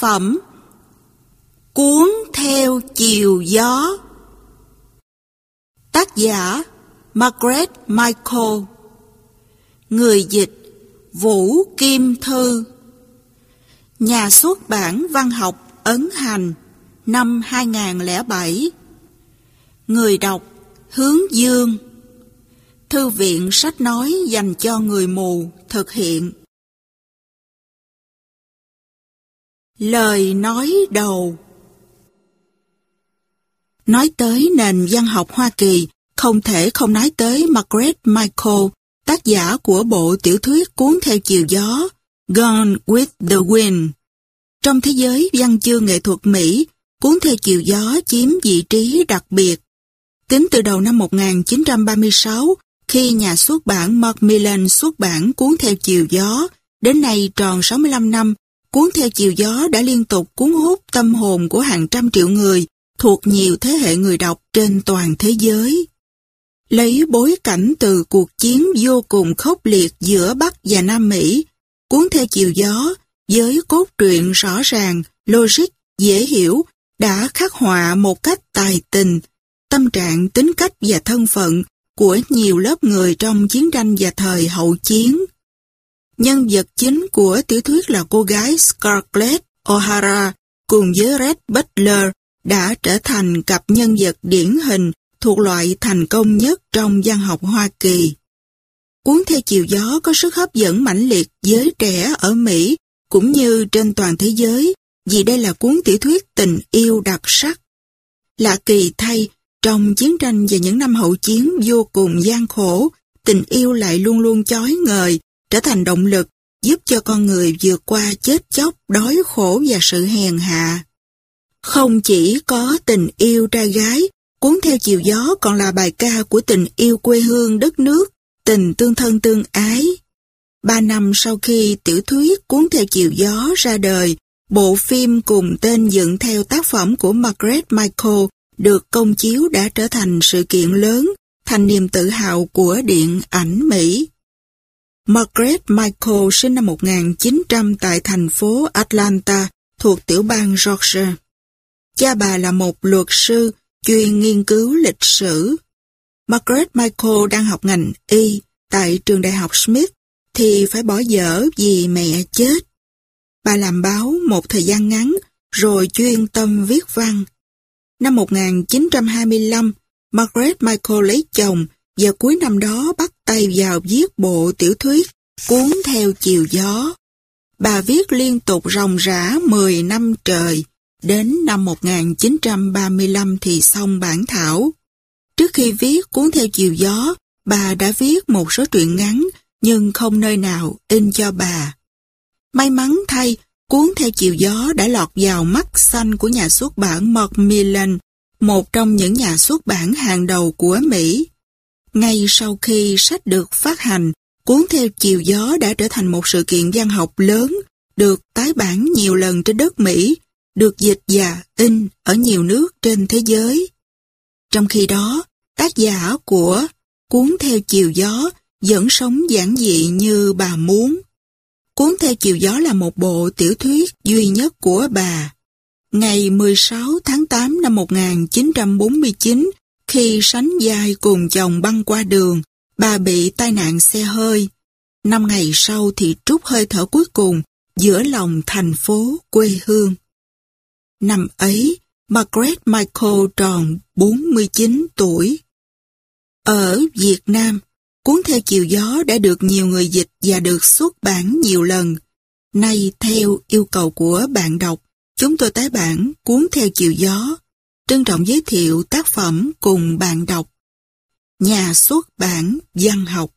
phẩm, Cuốn theo chiều gió. Tác giả, Margaret Michael. Người dịch, Vũ Kim Thư. Nhà xuất bản văn học Ấn Hành, năm 2007 Người đọc, Hướng Dương. Thư viện sách nói dành cho người mù thực hiện. Lời nói đầu Nói tới nền văn học Hoa Kỳ, không thể không nói tới Margaret Michael, tác giả của bộ tiểu thuyết cuốn theo chiều gió, Gone with the Wind. Trong thế giới văn chương nghệ thuật Mỹ, cuốn theo chiều gió chiếm vị trí đặc biệt. Tính từ đầu năm 1936, khi nhà xuất bản Macmillan xuất bản cuốn theo chiều gió, đến nay tròn 65 năm, cuốn theo chiều gió đã liên tục cuốn hút tâm hồn của hàng trăm triệu người thuộc nhiều thế hệ người đọc trên toàn thế giới. Lấy bối cảnh từ cuộc chiến vô cùng khốc liệt giữa Bắc và Nam Mỹ, cuốn theo chiều gió, với cốt truyện rõ ràng, logic, dễ hiểu, đã khắc họa một cách tài tình, tâm trạng, tính cách và thân phận của nhiều lớp người trong chiến tranh và thời hậu chiến. Nhân vật chính của tiểu thuyết là cô gái Scarlett O'Hara cùng với Red Butler đã trở thành cặp nhân vật điển hình thuộc loại thành công nhất trong văn học Hoa Kỳ. Cuốn theo chiều gió có sức hấp dẫn mãnh liệt giới trẻ ở Mỹ cũng như trên toàn thế giới vì đây là cuốn tiểu thuyết tình yêu đặc sắc. Lạ kỳ thay, trong chiến tranh và những năm hậu chiến vô cùng gian khổ, tình yêu lại luôn luôn chói ngời, trở thành động lực giúp cho con người vượt qua chết chóc, đói khổ và sự hèn hạ. Không chỉ có tình yêu trai gái, cuốn theo chiều gió còn là bài ca của tình yêu quê hương đất nước, tình tương thân tương ái. Ba năm sau khi tiểu thuyết cuốn theo chiều gió ra đời, bộ phim cùng tên dựng theo tác phẩm của Margaret Michael được công chiếu đã trở thành sự kiện lớn, thành niềm tự hào của điện ảnh Mỹ. Margaret Michael sinh năm 1900 tại thành phố Atlanta thuộc tiểu bang Georgia. Cha bà là một luật sư chuyên nghiên cứu lịch sử. Margaret Michael đang học ngành y tại trường đại học Smith thì phải bỏ dở vì mẹ chết. Bà làm báo một thời gian ngắn rồi chuyên tâm viết văn. Năm 1925, Margaret Michael lấy chồng và cuối năm đó bắt tay vào viết bộ tiểu thuyết Cuốn theo chiều gió. Bà viết liên tục ròng rã 10 năm trời, đến năm 1935 thì xong bản thảo. Trước khi viết Cuốn theo chiều gió, bà đã viết một số truyện ngắn nhưng không nơi nào in cho bà. May mắn thay, Cuốn theo chiều gió đã lọt vào mắt xanh của nhà xuất bản Macmillan, một trong những nhà xuất bản hàng đầu của Mỹ. Ngay sau khi sách được phát hành, Cuốn theo chiều gió đã trở thành một sự kiện văn học lớn, được tái bản nhiều lần trên đất Mỹ, được dịch và in ở nhiều nước trên thế giới. Trong khi đó, tác giả của Cuốn theo chiều gió vẫn sống giản dị như bà muốn. Cuốn theo chiều gió là một bộ tiểu thuyết duy nhất của bà. Ngày 16 tháng 8 năm 1949, khi sánh dài cùng chồng băng qua đường, bà bị tai nạn xe hơi. Năm ngày sau thì trút hơi thở cuối cùng giữa lòng thành phố quê hương. Năm ấy, Margaret Michael tròn 49 tuổi. Ở Việt Nam, cuốn theo chiều gió đã được nhiều người dịch và được xuất bản nhiều lần. Nay theo yêu cầu của bạn đọc, chúng tôi tái bản cuốn theo chiều gió, trân trọng giới thiệu tác phẩm cùng bạn đọc. Nhà xuất bản văn học